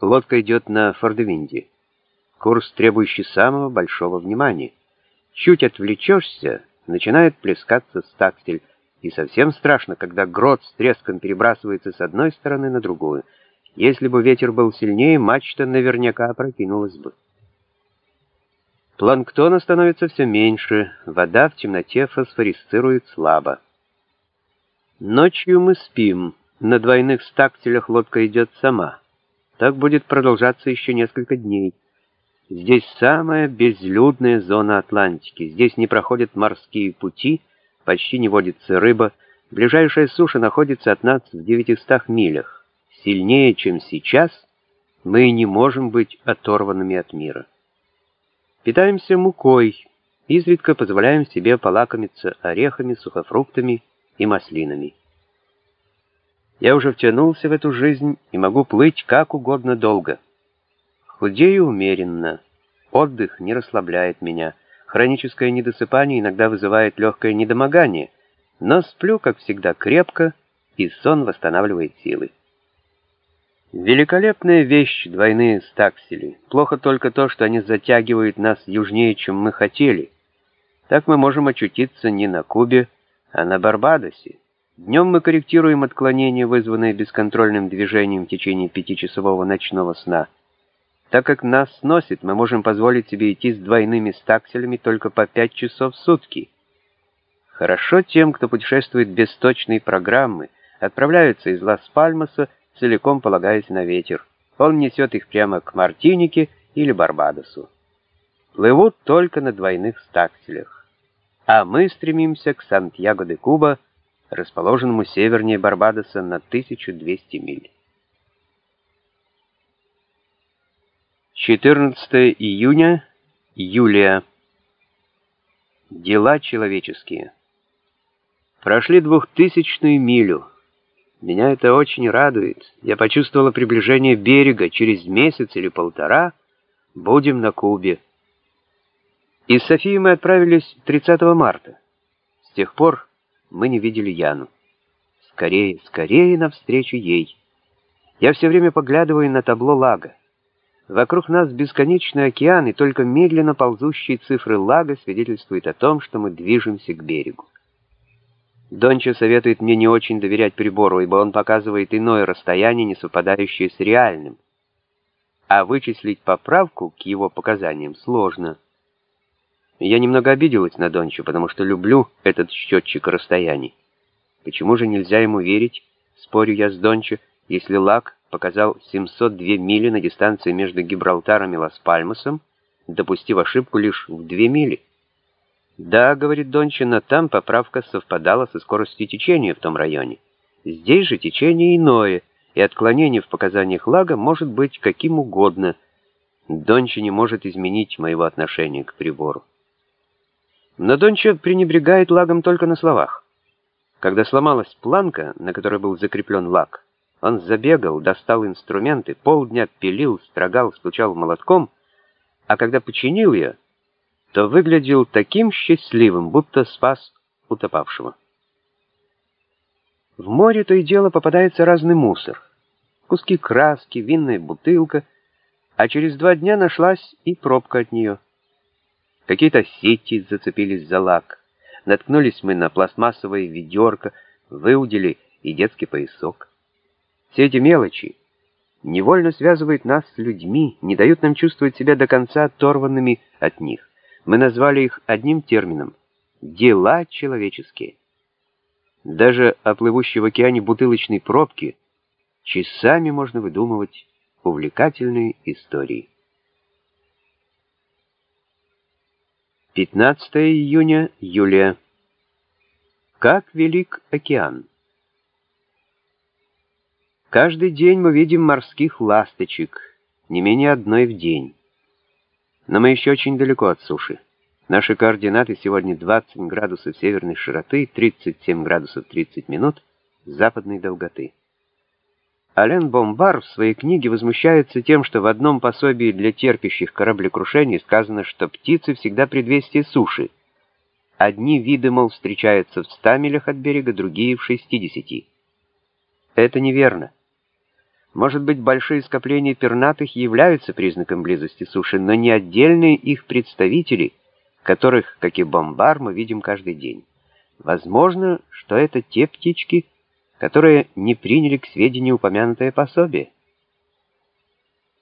Лодка идет на Фордевинде. Курс, требующий самого большого внимания. Чуть отвлечешься, начинает плескаться стаксель, и совсем страшно, когда грот с треском перебрасывается с одной стороны на другую. Если бы ветер был сильнее, мачта наверняка опрокинулась бы. Планктона становится все меньше, вода в темноте фосфорисцирует слабо. Ночью мы спим, на двойных стакселях лодка идет сама. Так будет продолжаться еще несколько дней. Здесь самая безлюдная зона Атлантики. Здесь не проходят морские пути, почти не водится рыба. Ближайшая суша находится от нас в 900 милях. Сильнее, чем сейчас, мы не можем быть оторванными от мира. Питаемся мукой, изредка позволяем себе полакомиться орехами, сухофруктами и маслинами. Я уже втянулся в эту жизнь и могу плыть как угодно долго. Худею умеренно. Отдых не расслабляет меня. Хроническое недосыпание иногда вызывает легкое недомогание, но сплю, как всегда, крепко, и сон восстанавливает силы. Великолепная вещь двойные стаксели. Плохо только то, что они затягивают нас южнее, чем мы хотели. Так мы можем очутиться не на Кубе, а на Барбадосе. Днем мы корректируем отклонения, вызванные бесконтрольным движением в течение пятичасового ночного сна. Так как нас сносит, мы можем позволить себе идти с двойными стакселями только по пять часов в сутки. Хорошо тем, кто путешествует без точной программы, отправляются из Лас-Пальмаса, целиком полагаясь на ветер. Он несет их прямо к Мартинике или Барбадосу. Плывут только на двойных стакселях а мы стремимся к Сантьяго-де-Куба, расположенному севернее Барбадоса на 1200 миль. 14 июня, Юлия. Дела человеческие. Прошли двухтысячную милю. Меня это очень радует. Я почувствовала приближение берега. Через месяц или полтора будем на Кубе. Из Софии мы отправились 30 марта. С тех пор мы не видели Яну. Скорее, скорее навстречу ей. Я все время поглядываю на табло лага. Вокруг нас бесконечный океан, и только медленно ползущие цифры лага свидетельствуют о том, что мы движемся к берегу. Донча советует мне не очень доверять прибору, ибо он показывает иное расстояние, не совпадающее с реальным. А вычислить поправку к его показаниям сложно. Я немного обиделась на Дончу, потому что люблю этот счетчик расстояний. Почему же нельзя ему верить, спорю я с Дончо, если Лак показал 702 мили на дистанции между Гибралтаром и Лас-Пальмасом, допустив ошибку лишь в 2 мили? Да, говорит Дончо, но там поправка совпадала со скоростью течения в том районе. Здесь же течение иное, и отклонение в показаниях Лага может быть каким угодно. Дончо не может изменить моего отношения к прибору. Но Дончо пренебрегает лагом только на словах. Когда сломалась планка, на которой был закреплен лак, он забегал, достал инструменты, полдня пилил, строгал, стучал молотком, а когда починил ее, то выглядел таким счастливым, будто спас утопавшего. В море то и дело попадается разный мусор. Куски краски, винная бутылка, а через два дня нашлась и пробка от нее. Какие-то сети зацепились за лак. Наткнулись мы на пластмассовое ведерко, выудили и детский поясок. Все эти мелочи невольно связывают нас с людьми, не дают нам чувствовать себя до конца оторванными от них. Мы назвали их одним термином — «дела человеческие». Даже о плывущей в океане бутылочной пробке часами можно выдумывать увлекательные истории. 15 июня, Юлия. Как велик океан! Каждый день мы видим морских ласточек, не менее одной в день. Но мы еще очень далеко от суши. Наши координаты сегодня 20 градусов северной широты, 37 градусов 30 минут западной долготы. Ален Бомбар в своей книге возмущается тем, что в одном пособии для терпящих кораблекрушений сказано, что птицы всегда предвестие суши. Одни виды, мол, встречаются в 100 милях от берега, другие в 60. Это неверно. Может быть, большие скопления пернатых являются признаком близости суши, но не отдельные их представители, которых, как и бомбар, мы видим каждый день. Возможно, что это те птички, которые не приняли к сведению упомянутое пособие.